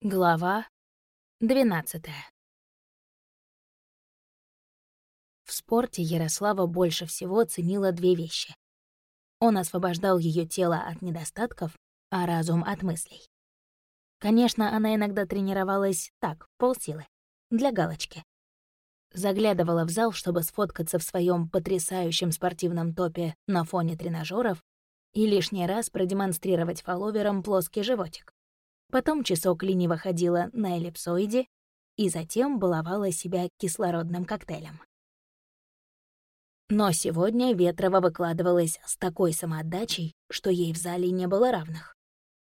Глава 12 В спорте Ярослава больше всего ценила две вещи. Он освобождал ее тело от недостатков, а разум от мыслей. Конечно, она иногда тренировалась так, полсилы, для галочки. Заглядывала в зал, чтобы сфоткаться в своем потрясающем спортивном топе на фоне тренажеров и лишний раз продемонстрировать фолловерам плоский животик. Потом часок лениво ходила на эллипсоиде и затем баловала себя кислородным коктейлем. Но сегодня Ветрова выкладывалась с такой самоотдачей, что ей в зале не было равных.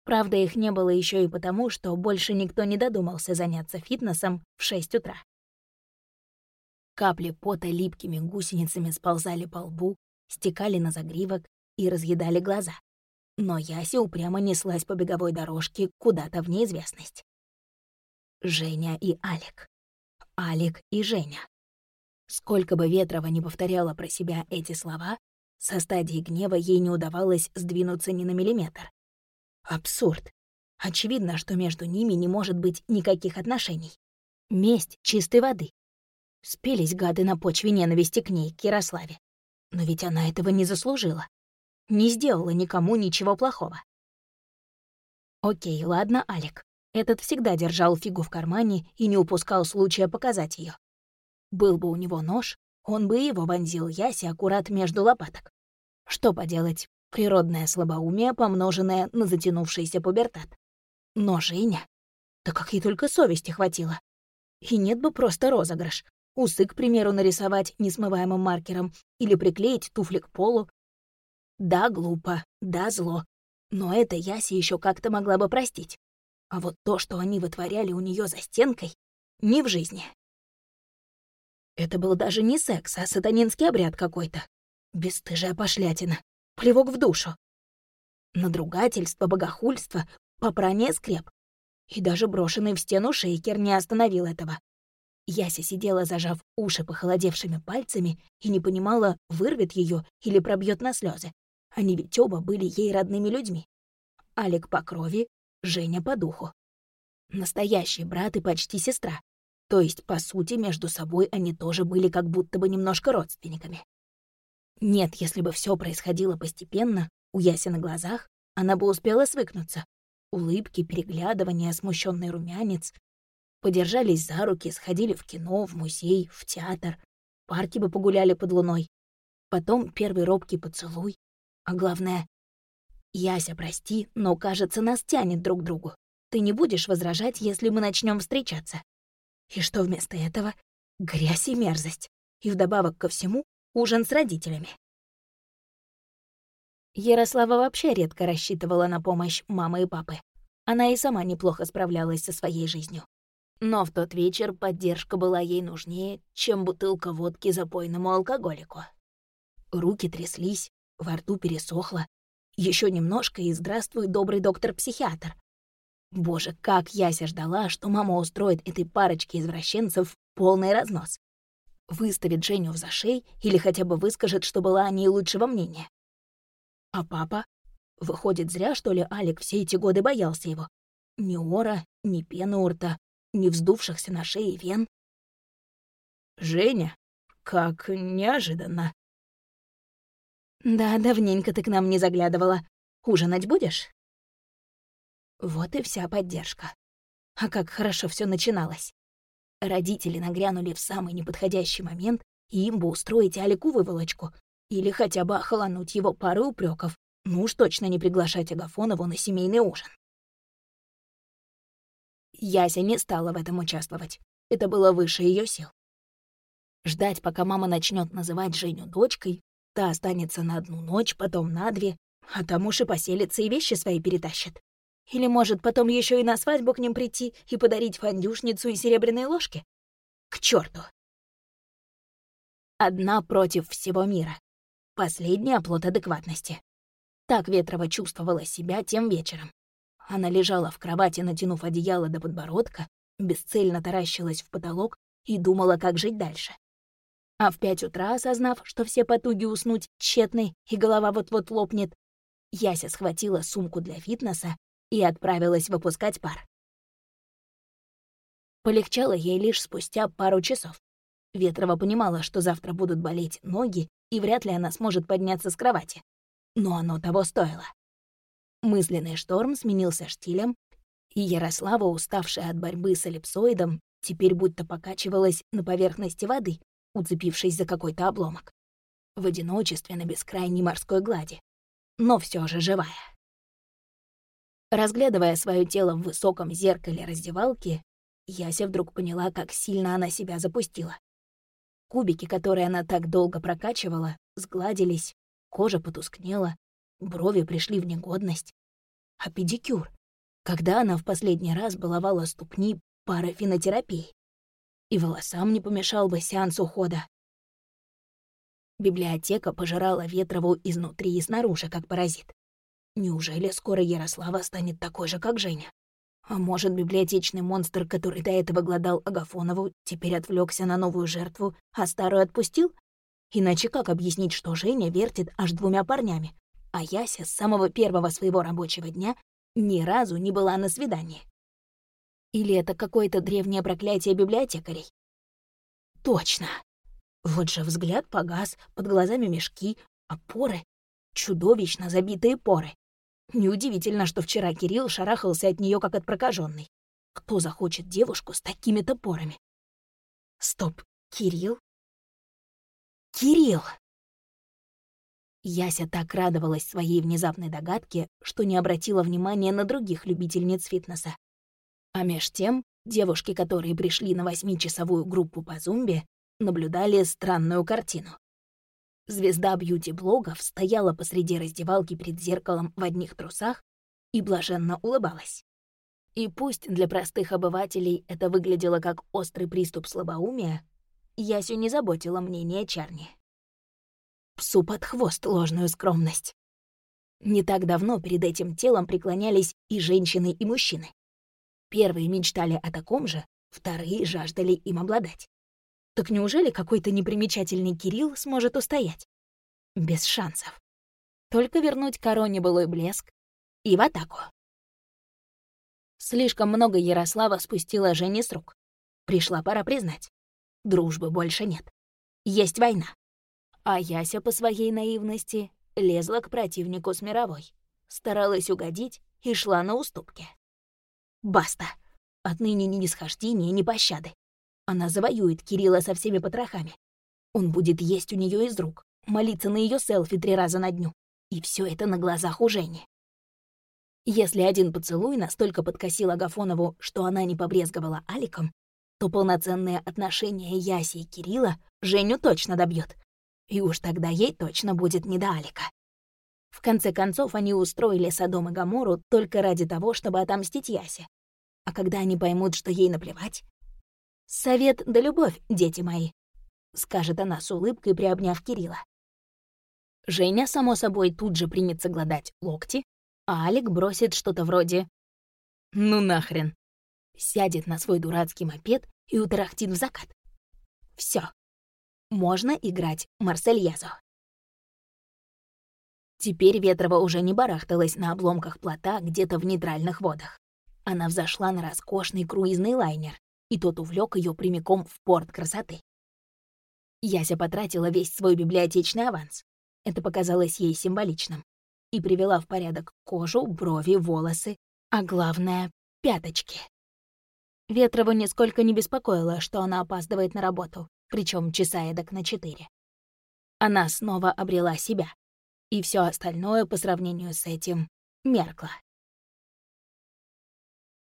Правда, их не было еще и потому, что больше никто не додумался заняться фитнесом в 6 утра. Капли пота липкими гусеницами сползали по лбу, стекали на загривок и разъедали глаза но Яся упрямо неслась по беговой дорожке куда-то в неизвестность. Женя и Алик. Алик и Женя. Сколько бы Ветрова не повторяла про себя эти слова, со стадии гнева ей не удавалось сдвинуться ни на миллиметр. Абсурд. Очевидно, что между ними не может быть никаких отношений. Месть чистой воды. Спелись гады на почве ненависти к ней, к Ярославе. Но ведь она этого не заслужила не сделала никому ничего плохого. Окей, ладно, Алик. Этот всегда держал фигу в кармане и не упускал случая показать ее. Был бы у него нож, он бы его вонзил Ясе аккурат между лопаток. Что поделать, природное слабоумие, помноженное на затянувшийся пубертат. Но Женя... Да как ей только совести хватило. И нет бы просто розыгрыш. Усы, к примеру, нарисовать несмываемым маркером или приклеить туфли к полу, да, глупо, да, зло. Но это Яси еще как-то могла бы простить. А вот то, что они вытворяли у нее за стенкой, не в жизни. Это был даже не секс, а сатанинский обряд какой-то. Бесстыжая пошлятина. Плевок в душу. Надругательство, богохульство, попрание скреп. И даже брошенный в стену шейкер не остановил этого. Яся сидела, зажав уши похолодевшими пальцами, и не понимала, вырвет ее или пробьет на слезы. Они ведь оба были ей родными людьми. Алик по крови, Женя по духу. Настоящий брат и почти сестра. То есть, по сути, между собой они тоже были как будто бы немножко родственниками. Нет, если бы все происходило постепенно, у Яси на глазах, она бы успела свыкнуться. Улыбки, переглядывания, смущенный румянец. Подержались за руки, сходили в кино, в музей, в театр. Парки бы погуляли под луной. Потом первый робкий поцелуй, а главное, Яся, прости, но, кажется, нас тянет друг к другу. Ты не будешь возражать, если мы начнем встречаться. И что вместо этого? Грязь и мерзость. И вдобавок ко всему, ужин с родителями. Ярослава вообще редко рассчитывала на помощь мамы и папы. Она и сама неплохо справлялась со своей жизнью. Но в тот вечер поддержка была ей нужнее, чем бутылка водки запойному алкоголику. Руки тряслись, во рту пересохло. Еще немножко и здравствуй, добрый доктор-психиатр. Боже, как Яся ждала, что мама устроит этой парочке извращенцев полный разнос. Выставит Женю в зашей или хотя бы выскажет, что была о ней лучшего мнения. А папа? Выходит, зря, что ли, Алик все эти годы боялся его. Ни ора, ни пены у рта, ни вздувшихся на шее вен. «Женя, как неожиданно!» «Да, давненько ты к нам не заглядывала. Ужинать будешь?» Вот и вся поддержка. А как хорошо все начиналось. Родители нагрянули в самый неподходящий момент, и им бы устроить Алику выволочку. Или хотя бы охолонуть его пары упреков. Ну уж точно не приглашать Агафонову на семейный ужин. Яся не стала в этом участвовать. Это было выше ее сил. Ждать, пока мама начнет называть Женю дочкой, Та останется на одну ночь, потом на две, а там уж и поселится и вещи свои перетащит. Или, может, потом еще и на свадьбу к ним прийти и подарить фандюшницу и серебряные ложки? К черту! Одна против всего мира. Последний оплот адекватности. Так Ветрова чувствовала себя тем вечером. Она лежала в кровати, натянув одеяло до подбородка, бесцельно таращилась в потолок и думала, как жить дальше. А в пять утра, осознав, что все потуги уснуть тщетны и голова вот-вот лопнет, Яся схватила сумку для фитнеса и отправилась выпускать пар. Полегчало ей лишь спустя пару часов. Ветрова понимала, что завтра будут болеть ноги, и вряд ли она сможет подняться с кровати. Но оно того стоило. Мысленный шторм сменился штилем, и Ярослава, уставшая от борьбы с эллипсоидом, теперь будто покачивалась на поверхности воды, уцепившись за какой-то обломок. В одиночестве на бескрайней морской глади. Но все же живая. Разглядывая свое тело в высоком зеркале раздевалки, Яся вдруг поняла, как сильно она себя запустила. Кубики, которые она так долго прокачивала, сгладились, кожа потускнела, брови пришли в негодность. А педикюр? Когда она в последний раз баловала ступни парафинотерапией? И волосам не помешал бы сеанс ухода. Библиотека пожирала Ветрову изнутри и снаружи, как паразит. Неужели скоро Ярослава станет такой же, как Женя? А может, библиотечный монстр, который до этого глодал Агафонову, теперь отвлекся на новую жертву, а старую отпустил? Иначе как объяснить, что Женя вертит аж двумя парнями, а Яся с самого первого своего рабочего дня ни разу не была на свидании? Или это какое-то древнее проклятие библиотекарей? Точно. Вот же взгляд погас, под глазами мешки, а поры — чудовищно забитые поры. Неудивительно, что вчера Кирилл шарахался от нее как от прокаженной. Кто захочет девушку с такими топорами? Стоп, Кирилл? Кирилл! Яся так радовалась своей внезапной догадке, что не обратила внимания на других любительниц фитнеса. А меж тем, девушки, которые пришли на восьмичасовую группу по зумбе, наблюдали странную картину. Звезда бьюти-блогов стояла посреди раздевалки перед зеркалом в одних трусах и блаженно улыбалась. И пусть для простых обывателей это выглядело как острый приступ слабоумия, Ясю не заботило мнение Чарни. Псу под хвост ложную скромность. Не так давно перед этим телом преклонялись и женщины, и мужчины. Первые мечтали о таком же, вторые жаждали им обладать. Так неужели какой-то непримечательный Кирилл сможет устоять? Без шансов. Только вернуть короне былой блеск и в атаку. Слишком много Ярослава спустила Жене с рук. Пришла пора признать. Дружбы больше нет. Есть война. А Яся по своей наивности лезла к противнику с мировой. Старалась угодить и шла на уступки. Баста. Отныне ни нисхождения, ни пощады. Она завоюет Кирилла со всеми потрохами. Он будет есть у нее из рук, молиться на ее селфи три раза на дню. И все это на глазах у Жени. Если один поцелуй настолько подкосил Агафонову, что она не побрезговала Аликом, то полноценные отношения Яси и Кирилла Женю точно добьет. И уж тогда ей точно будет не до Алика. В конце концов, они устроили Содом и Гамору только ради того, чтобы отомстить Ясе. А когда они поймут, что ей наплевать, «Совет да любовь, дети мои», — скажет она с улыбкой, приобняв Кирилла. Женя, само собой, тут же примется гладать локти, а Алик бросит что-то вроде «Ну нахрен!» Сядет на свой дурацкий мопед и утарахтит в закат. Все. Можно играть Марсельязу. Теперь Ветрова уже не барахталась на обломках плота где-то в нейтральных водах. Она взошла на роскошный круизный лайнер, и тот увлек ее прямиком в порт красоты. Яся потратила весь свой библиотечный аванс. Это показалось ей символичным. И привела в порядок кожу, брови, волосы, а главное — пяточки. Ветрову нисколько не беспокоило, что она опаздывает на работу, причем часа эдак на четыре. Она снова обрела себя, и все остальное по сравнению с этим меркло.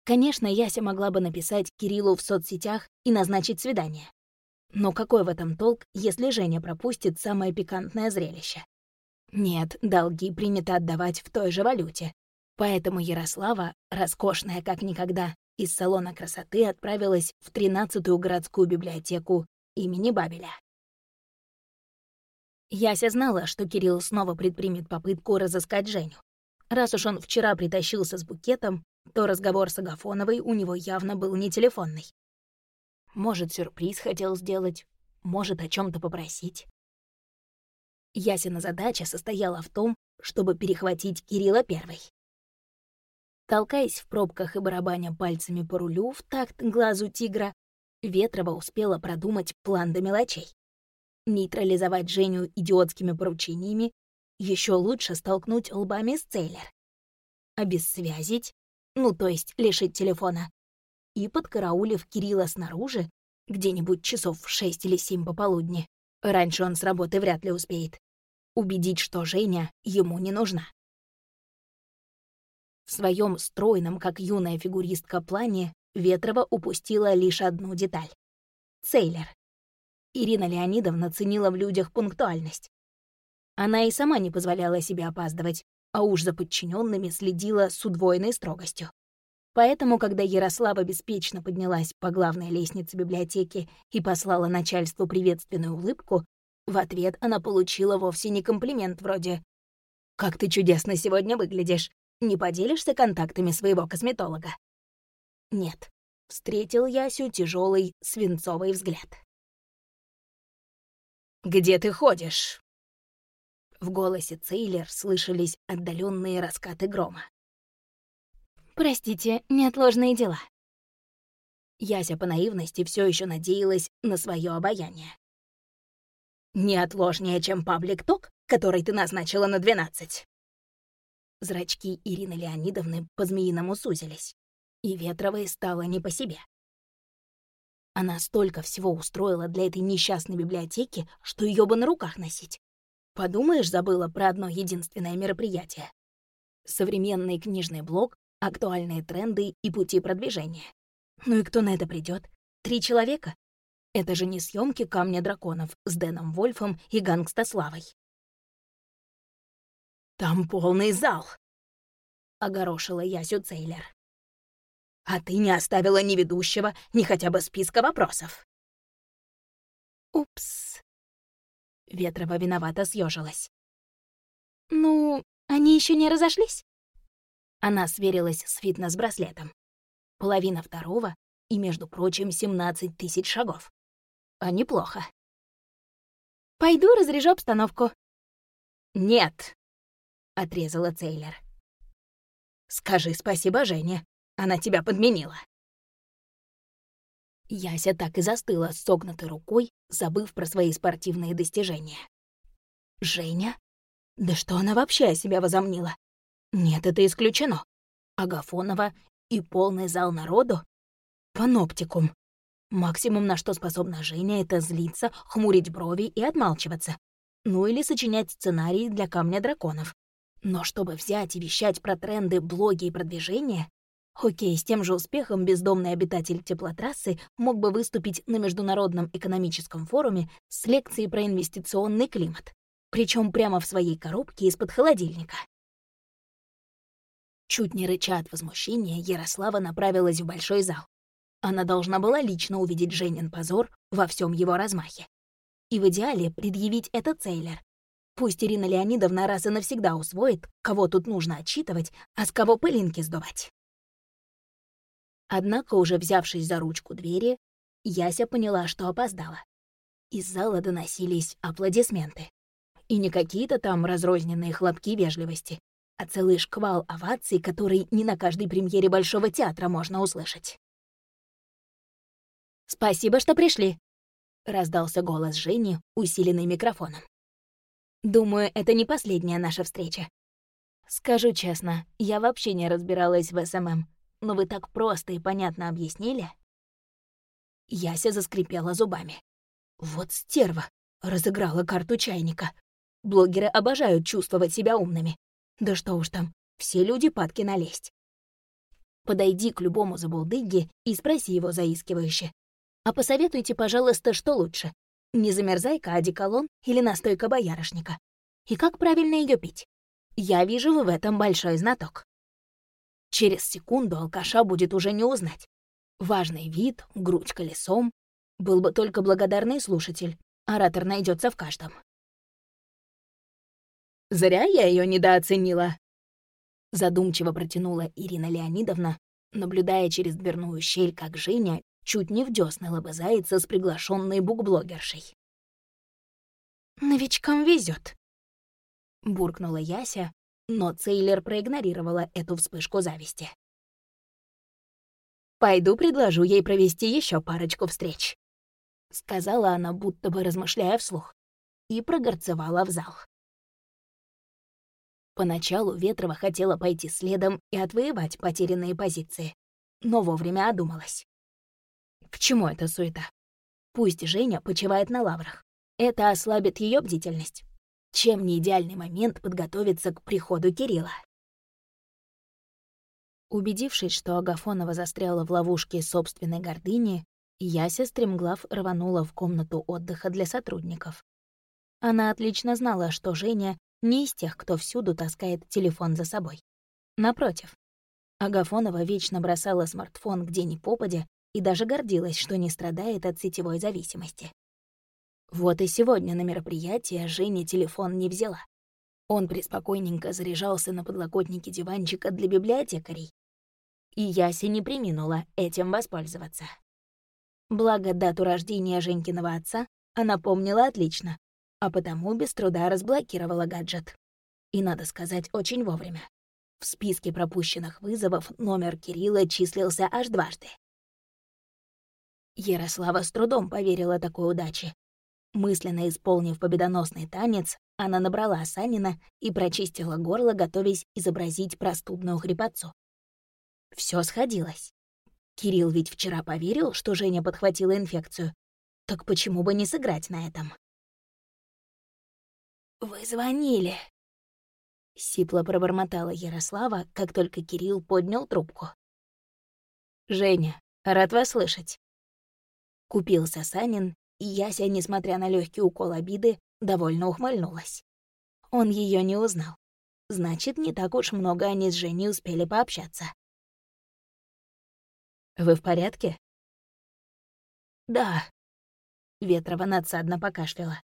Конечно, Яся могла бы написать Кириллу в соцсетях и назначить свидание. Но какой в этом толк, если Женя пропустит самое пикантное зрелище? Нет, долги принято отдавать в той же валюте. Поэтому Ярослава, роскошная как никогда, из салона красоты отправилась в 13-ю городскую библиотеку имени Бабеля. Яся знала, что Кирилл снова предпримет попытку разыскать Женю. Раз уж он вчера притащился с букетом, то разговор с Агафоновой у него явно был не телефонный. Может, сюрприз хотел сделать, может, о чем то попросить. Ясина задача состояла в том, чтобы перехватить Кирилла первой. Толкаясь в пробках и барабаня пальцами по рулю в такт глазу тигра, Ветрова успела продумать план до мелочей. Нейтрализовать Женю идиотскими поручениями, еще лучше столкнуть лбами с Цейлер. Обессвязить, ну то есть лишить телефона, и, подкараулив Кирилла снаружи, где-нибудь часов в шесть или семь пополудни, раньше он с работы вряд ли успеет, убедить, что Женя ему не нужна. В своем стройном, как юная фигуристка, плане Ветрова упустила лишь одну деталь — Цейлер. Ирина Леонидовна ценила в людях пунктуальность. Она и сама не позволяла себе опаздывать, а уж за подчиненными следила с удвоенной строгостью. Поэтому, когда Ярослава беспечно поднялась по главной лестнице библиотеки и послала начальству приветственную улыбку, в ответ она получила вовсе не комплимент вроде «Как ты чудесно сегодня выглядишь! Не поделишься контактами своего косметолога? Нет. Встретил Ясю тяжелый свинцовый взгляд. «Где ты ходишь?» В голосе Цейлер слышались отдаленные раскаты грома. «Простите, неотложные дела». Яся по наивности все еще надеялась на свое обаяние. «Неотложнее, чем паблик-ток, который ты назначила на двенадцать?» Зрачки Ирины Леонидовны по-змеиному сузились, и Ветровой стало не по себе. Она столько всего устроила для этой несчастной библиотеки, что ее бы на руках носить. Подумаешь, забыла про одно единственное мероприятие. Современный книжный блог, актуальные тренды и пути продвижения. Ну и кто на это придет? Три человека? Это же не съемки «Камня драконов» с Дэном Вольфом и Гангстаславой. «Там полный зал!» — огорошила Ясю Цейлер. «А ты не оставила ни ведущего, ни хотя бы списка вопросов». «Упс». Ветрова виновато съежилась. «Ну, они еще не разошлись?» Она сверилась с фитнес-браслетом. Половина второго и, между прочим, 17 тысяч шагов. А неплохо. «Пойду разряжу обстановку». «Нет», — отрезала Цейлер. «Скажи спасибо Жене, она тебя подменила». Яся так и застыла с согнутой рукой, забыв про свои спортивные достижения. «Женя? Да что она вообще о себя возомнила? Нет, это исключено. Агафонова и полный зал народу? Паноптикум. Максимум, на что способна Женя, это злиться, хмурить брови и отмалчиваться. Ну или сочинять сценарии для камня драконов. Но чтобы взять и вещать про тренды, блоги и продвижение, окей, с тем же успехом бездомный обитатель теплотрассы мог бы выступить на Международном экономическом форуме с лекцией про инвестиционный климат, причем прямо в своей коробке из-под холодильника. Чуть не рыча от возмущения, Ярослава направилась в большой зал. Она должна была лично увидеть Женин позор во всем его размахе. И в идеале предъявить это Цейлер, Пусть Ирина Леонидовна раз и навсегда усвоит, кого тут нужно отчитывать, а с кого пылинки сдувать. Однако, уже взявшись за ручку двери, Яся поняла, что опоздала. Из зала доносились аплодисменты. И не какие-то там разрозненные хлопки вежливости, а целый шквал оваций, который не на каждой премьере Большого театра можно услышать. «Спасибо, что пришли», — раздался голос Жени, усиленный микрофоном. Думаю, это не последняя наша встреча. Скажу честно, я вообще не разбиралась в СММ, но вы так просто и понятно объяснили. Яся заскрипела зубами. Вот стерва, разыграла карту чайника. Блогеры обожают чувствовать себя умными. Да что уж там, все люди падки на лесть. Подойди к любому забулдыге и спроси его заискивающе. А посоветуйте, пожалуйста, что лучше, не замерзайка, одеколон или настойка боярышника. И как правильно ее пить? Я вижу в этом большой знаток. Через секунду алкаша будет уже не узнать. Важный вид, грудь колесом. Был бы только благодарный слушатель. Оратор найдется в каждом. «Зря я ее недооценила», — задумчиво протянула Ирина Леонидовна, наблюдая через дверную щель, как Женя чуть не в дёсны лобызается с приглашенной букблогершей. «Новичкам везет, буркнула Яся, но Цейлер проигнорировала эту вспышку зависти. «Пойду предложу ей провести еще парочку встреч», — сказала она, будто бы размышляя вслух, и прогорцевала в зал. Поначалу Ветрова хотела пойти следом и отвоевать потерянные позиции, но вовремя одумалась. К чему эта суета? Пусть Женя почивает на лаврах. Это ослабит ее бдительность. Чем не идеальный момент подготовиться к приходу Кирилла? Убедившись, что Агафонова застряла в ловушке собственной гордыни, Яся стремглав рванула в комнату отдыха для сотрудников. Она отлично знала, что Женя не из тех, кто всюду таскает телефон за собой. Напротив, Агафонова вечно бросала смартфон где ни попадя и даже гордилась, что не страдает от сетевой зависимости. Вот и сегодня на мероприятие Женя телефон не взяла. Он преспокойненько заряжался на подлокотнике диванчика для библиотекарей. И Яся не приминула этим воспользоваться. Благо, дату рождения Женькиного отца она помнила отлично, а потому без труда разблокировала гаджет. И, надо сказать, очень вовремя. В списке пропущенных вызовов номер Кирилла числился аж дважды. Ярослава с трудом поверила такой удаче. Мысленно исполнив победоносный танец, она набрала Санина и прочистила горло, готовясь изобразить простудную хрипотцу. Все сходилось. Кирилл ведь вчера поверил, что Женя подхватила инфекцию. Так почему бы не сыграть на этом? «Вы звонили», — сипло пробормотала Ярослава, как только Кирилл поднял трубку. «Женя, рад вас слышать». Купился Санин, Яся, несмотря на легкий укол обиды, довольно ухмыльнулась. Он ее не узнал. Значит, не так уж много они с Женей успели пообщаться. «Вы в порядке?» «Да». Ветрова надсадно покашляла.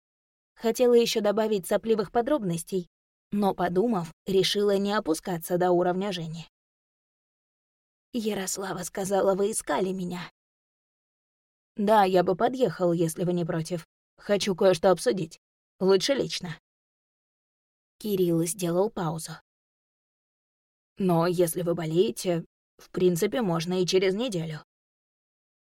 Хотела еще добавить сопливых подробностей, но, подумав, решила не опускаться до уровня Жени. «Ярослава сказала, вы искали меня». «Да, я бы подъехал, если вы не против. Хочу кое-что обсудить. Лучше лично». Кирилл сделал паузу. «Но если вы болеете, в принципе, можно и через неделю».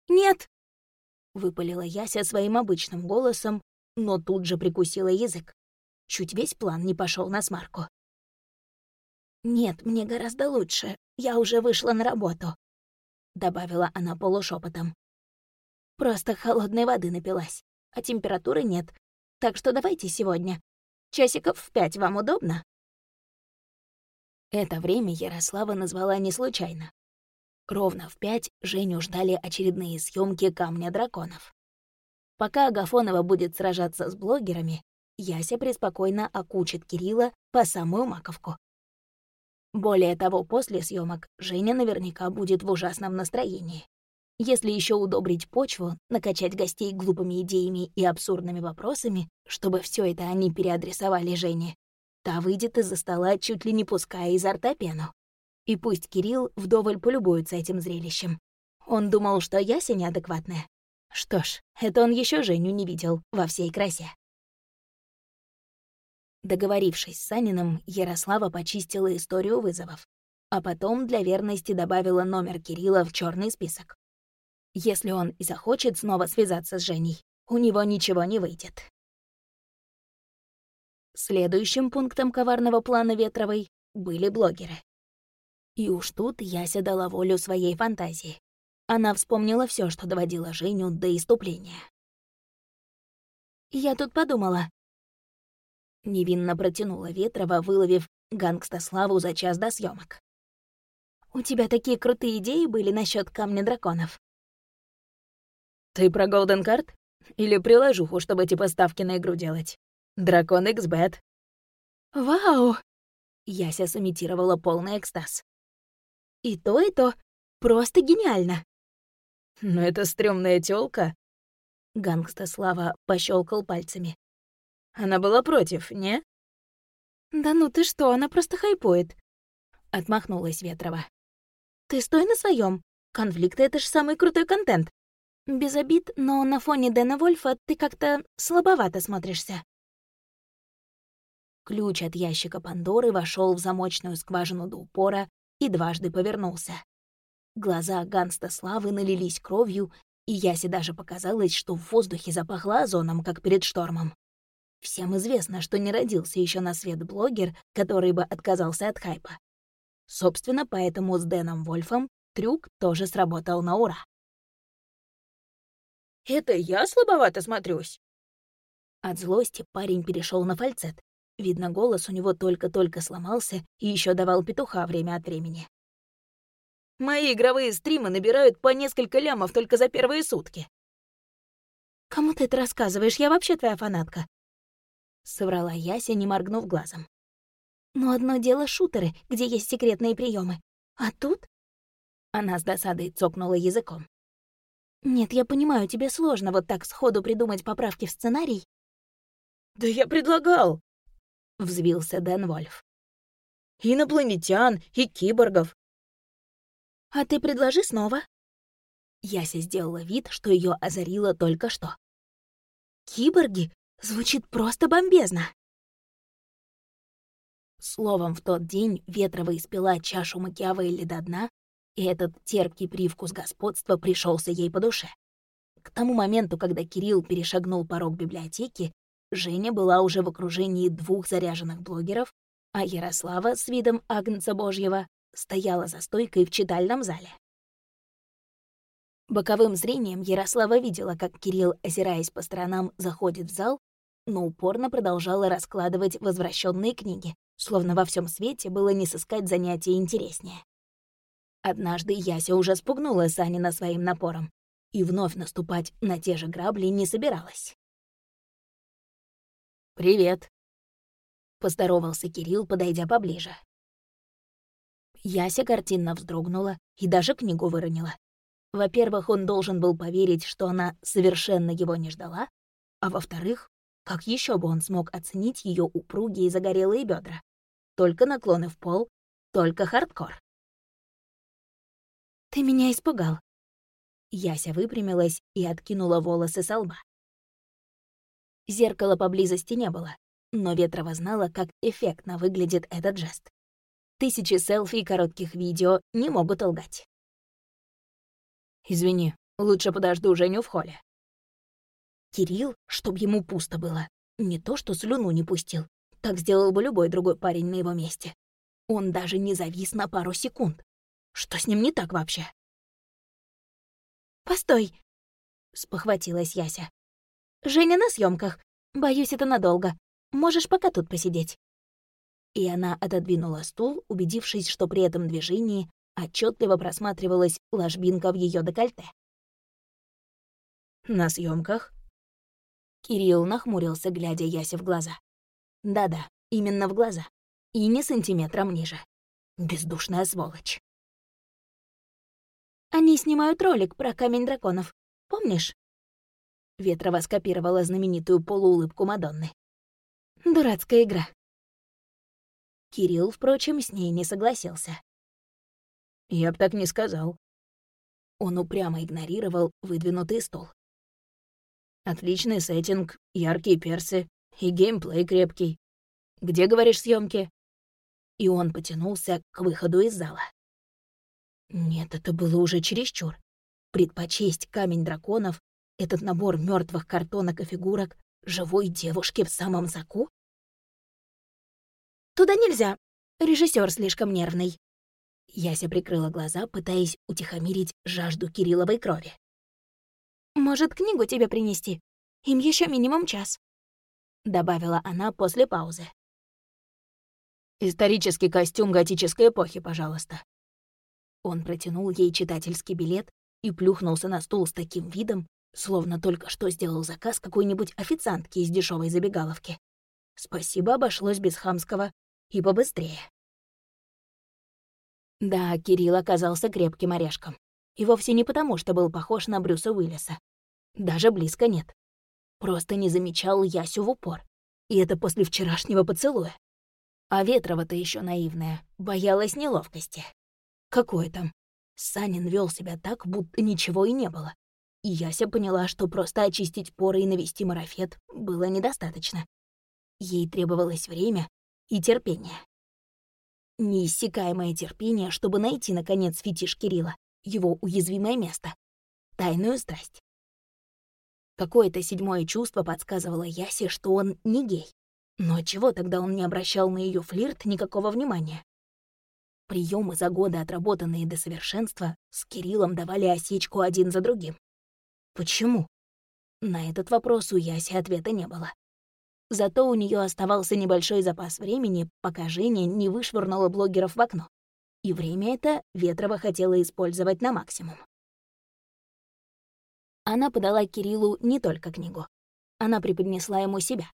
«Нет!» — выпалила Яся своим обычным голосом, но тут же прикусила язык. Чуть весь план не пошел на смарку. «Нет, мне гораздо лучше. Я уже вышла на работу», — добавила она полушепотом. «Просто холодной воды напилась, а температуры нет. Так что давайте сегодня. Часиков в пять вам удобно?» Это время Ярослава назвала не случайно. Ровно в пять Женю ждали очередные съемки «Камня драконов». Пока Агафонова будет сражаться с блогерами, Яся преспокойно окучит Кирилла по самую маковку. Более того, после съемок Женя наверняка будет в ужасном настроении. Если еще удобрить почву, накачать гостей глупыми идеями и абсурдными вопросами, чтобы все это они переадресовали Жене, та выйдет из-за стола, чуть ли не пуская изо рта пену. И пусть Кирилл вдоволь полюбуется этим зрелищем. Он думал, что Яся неадекватная, что ж, это он еще Женю не видел во всей красе. Договорившись с Саниным, Ярослава почистила историю вызовов, а потом для верности добавила номер Кирилла в черный список. Если он и захочет снова связаться с Женей, у него ничего не выйдет. Следующим пунктом коварного плана Ветровой были блогеры. И уж тут Яся дала волю своей фантазии. Она вспомнила все, что доводило Женю до иступления. «Я тут подумала». Невинно протянула Ветрова, выловив гангстославу за час до съемок. «У тебя такие крутые идеи были насчет камня драконов». «Ты про Голден Карт? Или приложуху, чтобы типа ставки на игру делать? Дракон XBet». «Вау!» Яся сымитировала полный экстаз. «И то, и то. Просто гениально!» «Но это стрёмная тёлка?» Гангста Слава пощёлкал пальцами. «Она была против, не?» «Да ну ты что, она просто хайпует!» Отмахнулась Ветрова. «Ты стой на своём. Конфликты — это ж самый крутой контент. Без обид, но на фоне Дэна Вольфа ты как-то слабовато смотришься». Ключ от ящика Пандоры вошел в замочную скважину до упора и дважды повернулся. Глаза Ганста Славы налились кровью, и Ясе даже показалось, что в воздухе запахло озоном, как перед штормом. Всем известно, что не родился еще на свет блогер, который бы отказался от хайпа. Собственно, поэтому с Дэном Вольфом трюк тоже сработал на ура. «Это я слабовато смотрюсь?» От злости парень перешел на фальцет. Видно, голос у него только-только сломался и еще давал петуха время от времени. «Мои игровые стримы набирают по несколько лямов только за первые сутки». «Кому ты это рассказываешь? Я вообще твоя фанатка». Соврала Яся, не моргнув глазом. «Но одно дело шутеры, где есть секретные приемы, А тут...» Она с досадой цокнула языком. «Нет, я понимаю, тебе сложно вот так сходу придумать поправки в сценарий». «Да я предлагал!» — взвился Дэн Вольф. «Инопланетян и киборгов». «А ты предложи снова». Яся сделала вид, что ее озарило только что. «Киборги? Звучит просто бомбезно!» Словом, в тот день Ветрова испила чашу Макиавелли до дна и этот терпкий привкус господства пришелся ей по душе. К тому моменту, когда Кирилл перешагнул порог библиотеки, Женя была уже в окружении двух заряженных блогеров, а Ярослава с видом Агнца Божьего стояла за стойкой в читальном зале. Боковым зрением Ярослава видела, как Кирилл, озираясь по сторонам, заходит в зал, но упорно продолжала раскладывать возвращенные книги, словно во всем свете было не сыскать занятия интереснее. Однажды Яся уже спугнула Санина своим напором и вновь наступать на те же грабли не собиралась. «Привет», — поздоровался Кирилл, подойдя поближе. Яся картинно вздрогнула и даже книгу выронила. Во-первых, он должен был поверить, что она совершенно его не ждала, а во-вторых, как еще бы он смог оценить ее упругие загорелые бедра? Только наклоны в пол, только хардкор. «Ты меня испугал». Яся выпрямилась и откинула волосы со лба. Зеркала поблизости не было, но Ветрова знала, как эффектно выглядит этот жест. Тысячи селфи и коротких видео не могут лгать. «Извини, лучше подожду Женю в холле». Кирилл, чтоб ему пусто было, не то что слюну не пустил, так сделал бы любой другой парень на его месте. Он даже не завис на пару секунд. Что с ним не так вообще? «Постой!» — спохватилась Яся. «Женя на съемках. Боюсь, это надолго. Можешь пока тут посидеть». И она отодвинула стул, убедившись, что при этом движении отчетливо просматривалась ложбинка в ее декольте. «На съемках? Кирилл нахмурился, глядя Ясе в глаза. Да-да, именно в глаза. И не сантиметром ниже. Бездушная сволочь. Они снимают ролик про камень драконов. Помнишь?» Ветрова скопировала знаменитую полуулыбку Мадонны. «Дурацкая игра». Кирилл, впрочем, с ней не согласился. «Я б так не сказал». Он упрямо игнорировал выдвинутый стол. «Отличный сеттинг, яркие персы и геймплей крепкий. Где, говоришь, съемки? И он потянулся к выходу из зала. Нет, это было уже чересчур. Предпочесть камень драконов, этот набор мертвых картонок и фигурок, живой девушке в самом соку? Туда нельзя. Режиссер слишком нервный. Яся прикрыла глаза, пытаясь утихомирить жажду Кирилловой крови. «Может, книгу тебе принести? Им еще минимум час», — добавила она после паузы. «Исторический костюм готической эпохи, пожалуйста», он протянул ей читательский билет и плюхнулся на стул с таким видом, словно только что сделал заказ какой-нибудь официантки из дешевой забегаловки. Спасибо, обошлось без хамского и побыстрее. Да, Кирилл оказался крепким орешком. И вовсе не потому, что был похож на Брюса Уиллиса. Даже близко нет. Просто не замечал Ясю в упор. И это после вчерашнего поцелуя. А Ветрова-то еще наивная, боялась неловкости. Какое там? Санин вел себя так, будто ничего и не было. И Яся поняла, что просто очистить поры и навести марафет было недостаточно. Ей требовалось время и терпение. Неиссякаемое терпение, чтобы найти, наконец, фетиш Кирилла, его уязвимое место, тайную страсть. Какое-то седьмое чувство подсказывало Ясе, что он не гей. Но чего тогда он не обращал на ее флирт никакого внимания? Приемы за годы, отработанные до совершенства, с Кириллом давали осечку один за другим. Почему? На этот вопрос у Яси ответа не было. Зато у нее оставался небольшой запас времени, пока Женя не вышвырнула блогеров в окно. И время это Ветрова хотела использовать на максимум. Она подала Кириллу не только книгу. Она преподнесла ему себя.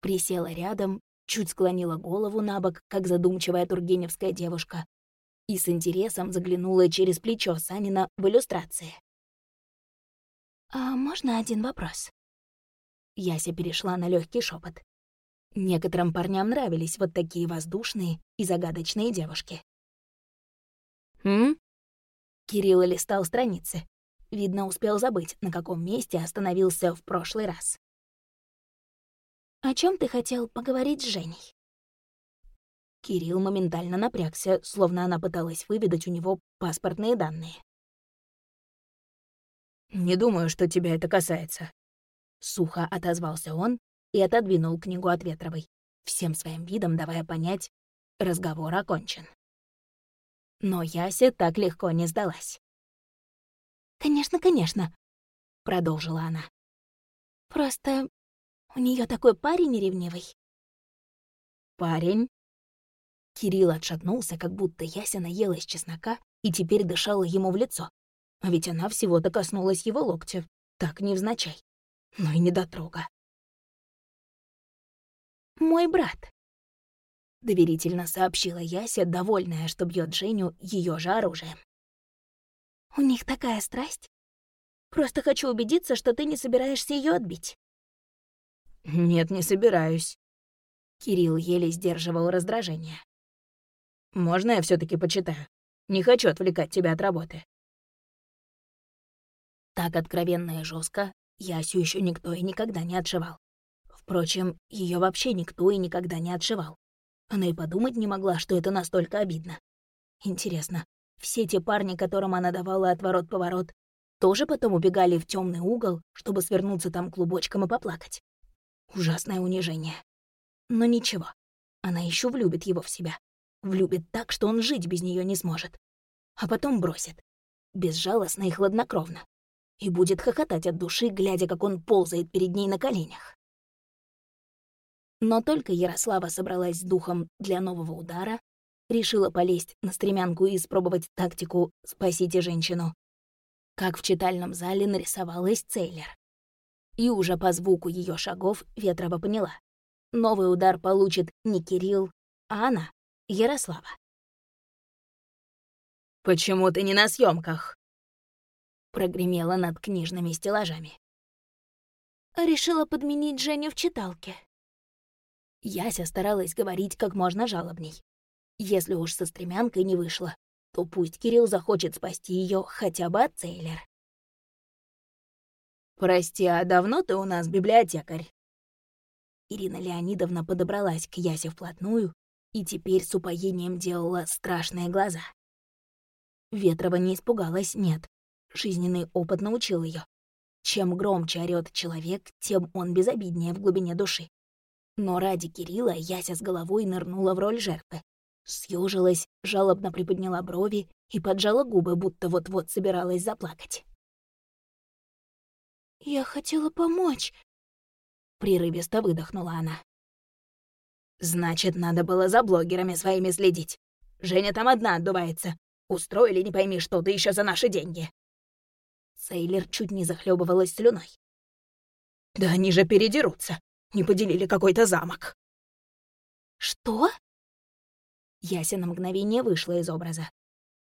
Присела рядом, чуть склонила голову на бок, как задумчивая тургеневская девушка, и с интересом заглянула через плечо Санина в иллюстрации. «А можно один вопрос?» Яся перешла на легкий шепот. Некоторым парням нравились вот такие воздушные и загадочные девушки. «М?» Кирилл листал страницы. Видно, успел забыть, на каком месте остановился в прошлый раз. «О чем ты хотел поговорить с Женей?» Кирилл моментально напрягся, словно она пыталась выведать у него паспортные данные. «Не думаю, что тебя это касается», — сухо отозвался он и отодвинул книгу от Ветровой, всем своим видом давая понять, разговор окончен. Но Яся так легко не сдалась. «Конечно, конечно», — продолжила она. «Просто у нее такой парень ревнивый». «Парень?» Кирилл отшатнулся, как будто Яся наелась чеснока и теперь дышала ему в лицо. А ведь она всего-то коснулась его локтя. Так невзначай. Ну и недотрога. «Мой брат», — доверительно сообщила Яся, довольная, что бьет Женю ее же оружием. У них такая страсть. Просто хочу убедиться, что ты не собираешься ее отбить. Нет, не собираюсь. Кирилл еле сдерживал раздражение. Можно я все таки почитаю? Не хочу отвлекать тебя от работы. Так откровенно и жестко Ясю еще никто и никогда не отшивал. Впрочем, ее вообще никто и никогда не отшивал. Она и подумать не могла, что это настолько обидно. Интересно, все те парни, которым она давала отворот-поворот, тоже потом убегали в темный угол, чтобы свернуться там клубочком и поплакать. Ужасное унижение. Но ничего, она еще влюбит его в себя. Влюбит так, что он жить без нее не сможет. А потом бросит. Безжалостно и хладнокровно. И будет хохотать от души, глядя, как он ползает перед ней на коленях. Но только Ярослава собралась с духом для нового удара, решила полезть на стремянку и испробовать тактику «спасите женщину», как в читальном зале нарисовалась Цейлер. И уже по звуку ее шагов Ветрова поняла. Новый удар получит не Кирилл, а она, Ярослава. «Почему ты не на съемках? прогремела над книжными стеллажами. Решила подменить Женю в читалке. Яся старалась говорить как можно жалобней. Если уж со стремянкой не вышло, то пусть Кирилл захочет спасти ее хотя бы от Цейлер. «Прости, а давно ты у нас библиотекарь?» Ирина Леонидовна подобралась к Ясе вплотную и теперь с упоением делала страшные глаза. Ветрова не испугалась, нет. Жизненный опыт научил ее. Чем громче орёт человек, тем он безобиднее в глубине души. Но ради Кирилла Яся с головой нырнула в роль жертвы. Съежилась, жалобно приподняла брови и поджала губы, будто вот-вот собиралась заплакать. «Я хотела помочь», — прерывисто выдохнула она. «Значит, надо было за блогерами своими следить. Женя там одна отдувается. Устроили не пойми что, да еще за наши деньги». Сейлер чуть не захлебывалась слюной. «Да они же передерутся. Не поделили какой-то замок». «Что?» Яся на мгновение вышла из образа.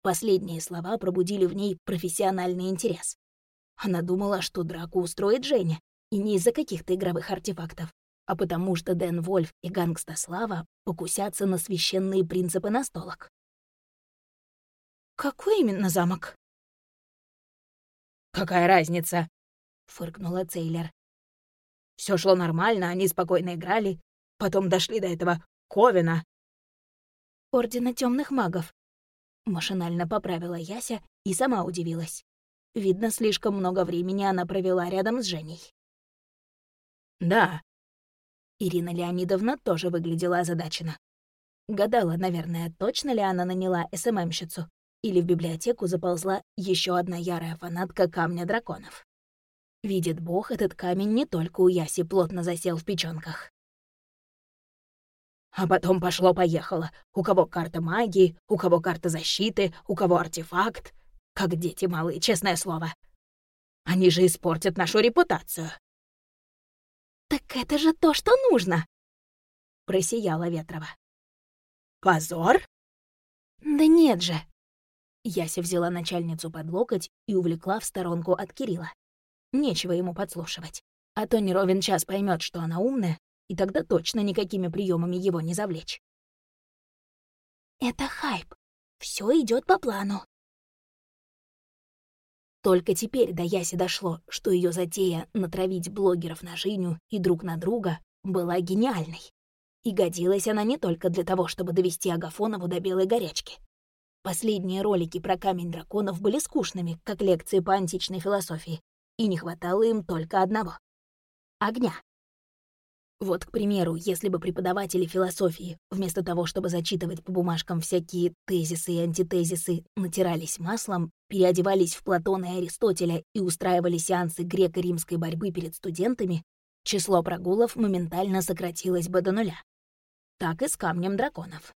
Последние слова пробудили в ней профессиональный интерес. Она думала, что драку устроит Женя, и не из-за каких-то игровых артефактов, а потому что Дэн Вольф и Гангста Слава покусятся на священные принципы настолок. «Какой именно замок?» «Какая разница?» — фыркнула Цейлер. Все шло нормально, они спокойно играли. Потом дошли до этого Ковина. Ордена темных магов. Машинально поправила Яся и сама удивилась. Видно, слишком много времени она провела рядом с Женей. Да. Ирина Леонидовна тоже выглядела озадачена. Гадала, наверное, точно ли она наняла СММщицу, или в библиотеку заползла еще одна ярая фанатка камня драконов. Видит бог, этот камень не только у Яси плотно засел в печёнках. А потом пошло-поехало. У кого карта магии, у кого карта защиты, у кого артефакт. Как дети малые, честное слово. Они же испортят нашу репутацию. «Так это же то, что нужно!» Просияла Ветрова. «Позор?» «Да нет же!» Яся взяла начальницу под локоть и увлекла в сторонку от Кирилла. Нечего ему подслушивать. А то не ровен час поймет, что она умная, и тогда точно никакими приемами его не завлечь. «Это хайп. Все идет по плану». Только теперь до Яси дошло, что ее затея натравить блогеров на Женю и друг на друга была гениальной. И годилась она не только для того, чтобы довести Агафонову до белой горячки. Последние ролики про камень драконов были скучными, как лекции по античной философии, и не хватало им только одного — огня. Вот, к примеру, если бы преподаватели философии, вместо того, чтобы зачитывать по бумажкам всякие тезисы и антитезисы, натирались маслом, переодевались в Платона и Аристотеля и устраивали сеансы греко-римской борьбы перед студентами, число прогулов моментально сократилось бы до нуля. Так и с камнем драконов.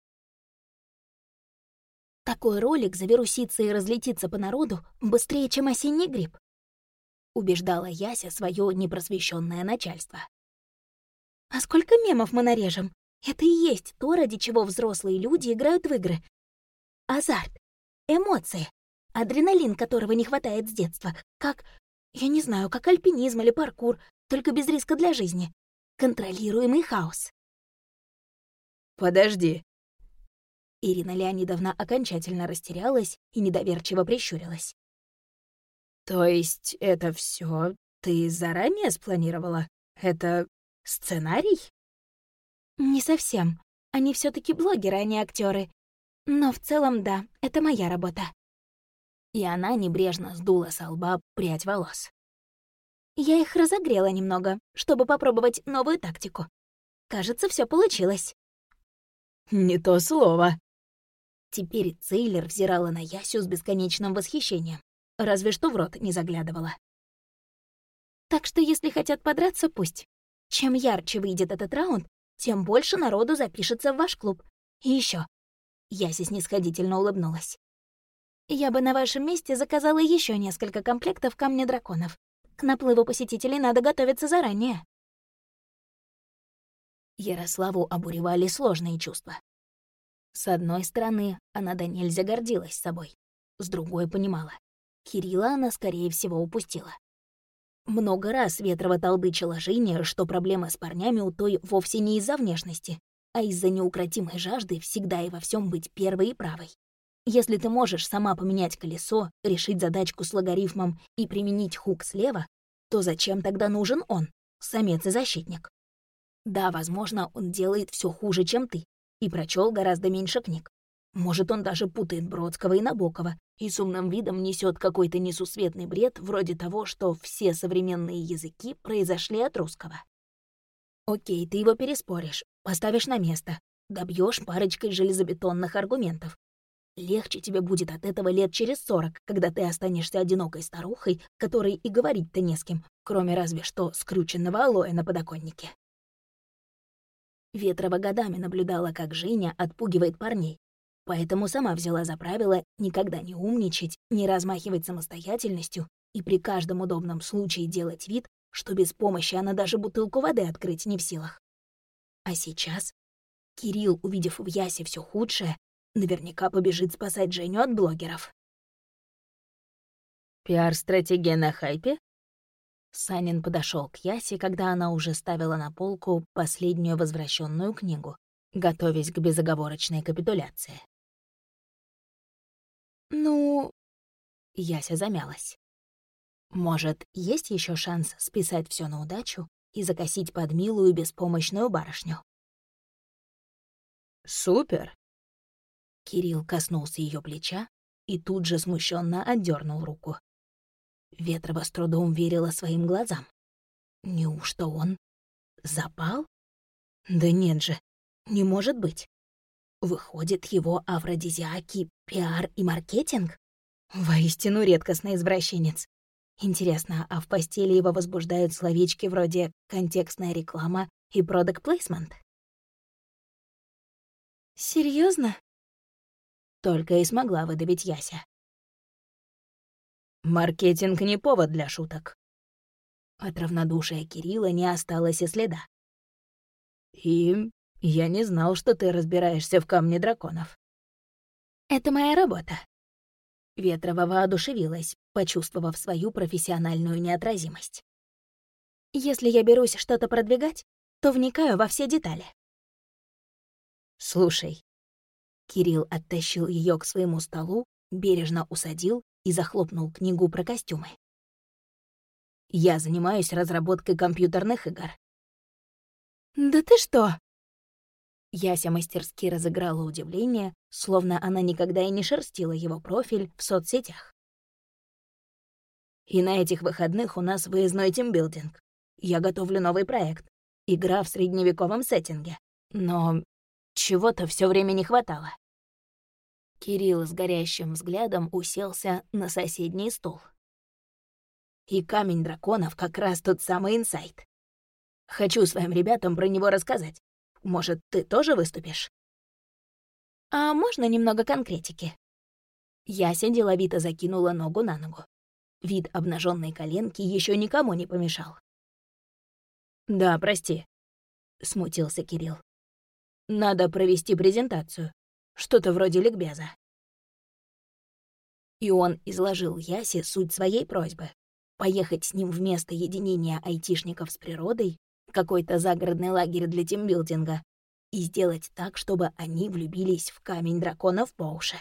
Такой ролик завирусится и разлетится по народу быстрее, чем осенний гриб. Убеждала Яся свое непросвещенное начальство. А сколько мемов мы нарежем? Это и есть то, ради чего взрослые люди играют в игры. Азарт, эмоции, адреналин, которого не хватает с детства, как, я не знаю, как альпинизм или паркур, только без риска для жизни. Контролируемый хаос. «Подожди», Ирина Леонидовна окончательно растерялась и недоверчиво прищурилась. «То есть это все ты заранее спланировала? Это сценарий?» «Не совсем. Они все таки блогеры, а не актеры. Но в целом, да, это моя работа». И она небрежно сдула с лба прядь волос. Я их разогрела немного, чтобы попробовать новую тактику. Кажется, все получилось. «Не то слово», Теперь Цейлер взирала на Ясю с бесконечным восхищением, разве что в рот не заглядывала. Так что если хотят подраться, пусть. Чем ярче выйдет этот раунд, тем больше народу запишется в ваш клуб. И еще. Яся снисходительно улыбнулась. Я бы на вашем месте заказала еще несколько комплектов камня драконов. К наплыву посетителей надо готовиться заранее. Ярославу обуревали сложные чувства. С одной стороны, она до нельзя гордилась собой. С другой понимала. Кирилла она, скорее всего, упустила. Много раз Ветрова толдычила Жене, что проблема с парнями у той вовсе не из-за внешности, а из-за неукротимой жажды всегда и во всем быть первой и правой. Если ты можешь сама поменять колесо, решить задачку с логарифмом и применить хук слева, то зачем тогда нужен он, самец и защитник? Да, возможно, он делает все хуже, чем ты, и прочел гораздо меньше книг. Может, он даже путает Бродского и Набокова и с умным видом несет какой-то несусветный бред вроде того, что все современные языки произошли от русского. Окей, ты его переспоришь, поставишь на место, добьешь парочкой железобетонных аргументов. Легче тебе будет от этого лет через сорок, когда ты останешься одинокой старухой, которой и говорить-то не с кем, кроме разве что скрученного алоэ на подоконнике. Ветрова годами наблюдала, как Женя отпугивает парней, поэтому сама взяла за правило никогда не умничать, не размахивать самостоятельностью и при каждом удобном случае делать вид, что без помощи она даже бутылку воды открыть не в силах. А сейчас Кирилл, увидев в Ясе все худшее, наверняка побежит спасать Женю от блогеров. «Пиар-стратегия на хайпе?» Санин подошел к Ясе, когда она уже ставила на полку последнюю возвращенную книгу, готовясь к безоговорочной капитуляции. «Ну...» — Яся замялась. «Может, есть еще шанс списать все на удачу и закосить под милую беспомощную барышню. «Супер!» Кирилл коснулся ее плеча и тут же смущенно отдернул руку. Ветрова с трудом верила своим глазам. Неужто он запал? Да нет же, не может быть. Выходит, его афродизиаки — пиар и маркетинг? Воистину редкостный извращенец. Интересно, а в постели его возбуждают словечки вроде «контекстная реклама» и «продакт плейсмент»? Серьезно? Только и смогла выдавить Яся. Маркетинг не повод для шуток. От равнодушия Кирилла не осталось и следа. И я не знал, что ты разбираешься в камне драконов. Это моя работа. Ветрова воодушевилась, почувствовав свою профессиональную неотразимость. Если я берусь что-то продвигать, то вникаю во все детали. Слушай. Кирилл оттащил ее к своему столу, бережно усадил и захлопнул книгу про костюмы. Я занимаюсь разработкой компьютерных игр. «Да ты что?» Яся мастерски разыграла удивление, словно она никогда и не шерстила его профиль в соцсетях. И на этих выходных у нас выездной тимбилдинг. Я готовлю новый проект. Игра в средневековом сеттинге. Но чего-то все время не хватало. Кирилл с горящим взглядом уселся на соседний стул. И камень драконов как раз тот самый инсайт. Хочу своим ребятам про него рассказать. Может, ты тоже выступишь? А можно немного конкретики? Яся деловито закинула ногу на ногу. Вид обнаженной коленки еще никому не помешал. «Да, прости», — смутился Кирилл. «Надо провести презентацию. Что-то вроде ликбеза». И он изложил Ясе суть своей просьбы — поехать с ним вместо единения айтишников с природой какой-то загородный лагерь для тимбилдинга и сделать так, чтобы они влюбились в камень драконов по уши.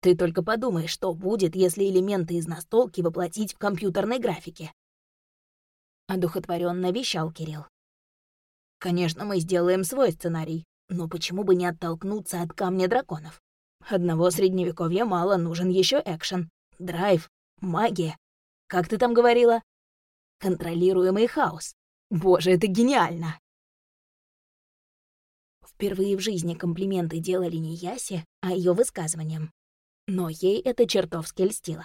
Ты только подумай, что будет, если элементы из настолки воплотить в компьютерной графике. Одухотворенно вещал Кирилл. Конечно, мы сделаем свой сценарий, но почему бы не оттолкнуться от камня драконов? Одного средневековья мало, нужен еще экшен, драйв, магия. Как ты там говорила? Контролируемый хаос. Боже, это гениально! Впервые в жизни комплименты делали не Ясе, а ее высказываниям. Но ей это чертовски льстило.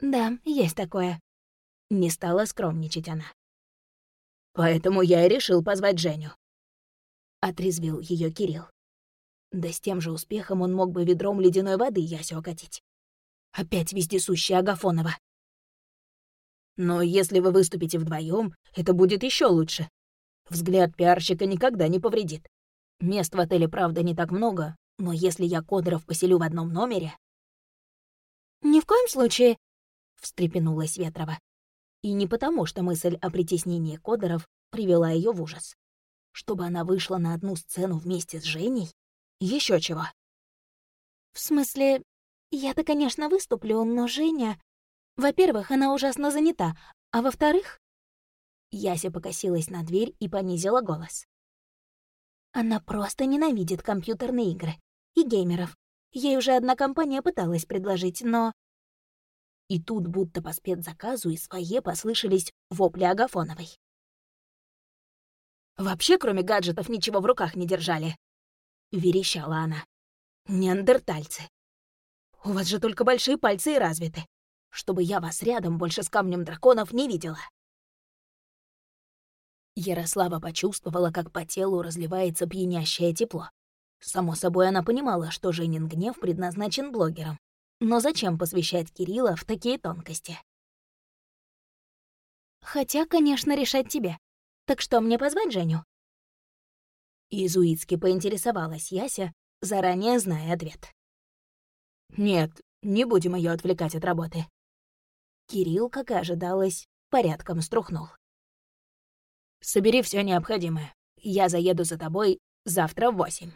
«Да, есть такое». Не стала скромничать она. «Поэтому я и решил позвать Женю», — отрезвил ее Кирилл. Да с тем же успехом он мог бы ведром ледяной воды Ясю окатить. Опять вездесущая Агафонова. Но если вы выступите вдвоем, это будет еще лучше. Взгляд пиарщика никогда не повредит. Мест в отеле, правда, не так много, но если я Кодоров поселю в одном номере... «Ни в коем случае», — встрепенулась Ветрова. И не потому, что мысль о притеснении Кодоров привела ее в ужас. Чтобы она вышла на одну сцену вместе с Женей? Еще чего. «В смысле, я-то, конечно, выступлю, но Женя...» Во-первых, она ужасно занята, а во-вторых... Яся покосилась на дверь и понизила голос. Она просто ненавидит компьютерные игры и геймеров. Ей уже одна компания пыталась предложить, но... И тут будто по спецзаказу из фойе послышались вопли Агафоновой. «Вообще, кроме гаджетов, ничего в руках не держали», — верещала она. «Неандертальцы. У вас же только большие пальцы и развиты чтобы я вас рядом больше с камнем драконов не видела. Ярослава почувствовала, как по телу разливается пьянящее тепло. Само собой, она понимала, что Женин гнев предназначен блогерам. Но зачем посвящать Кирилла в такие тонкости? Хотя, конечно, решать тебе. Так что, мне позвать Женю? Изуицки поинтересовалась Яся, заранее зная ответ. «Нет, не будем ее отвлекать от работы. Кирилл, как и ожидалось, порядком струхнул. «Собери все необходимое. Я заеду за тобой завтра в восемь».